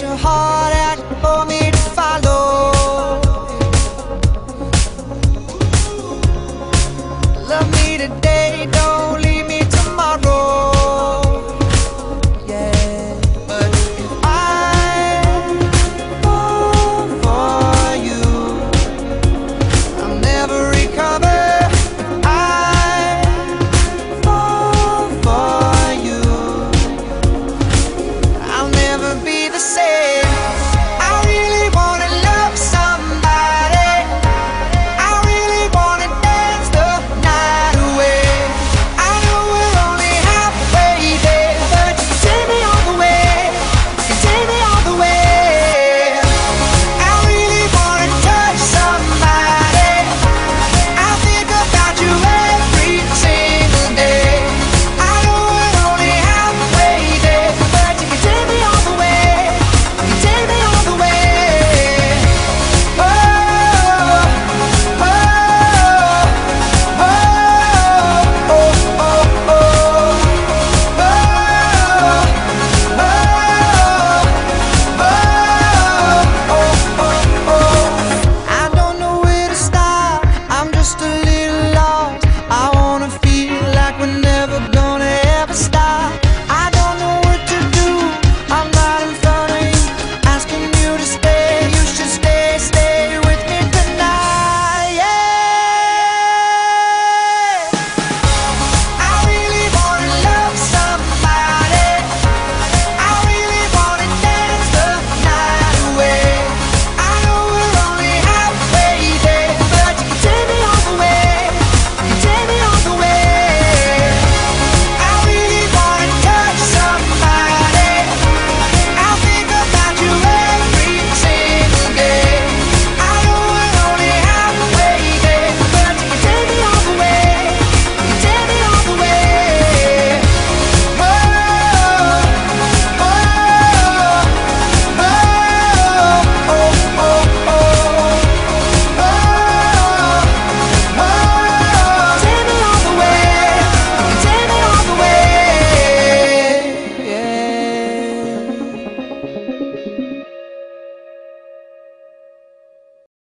your heart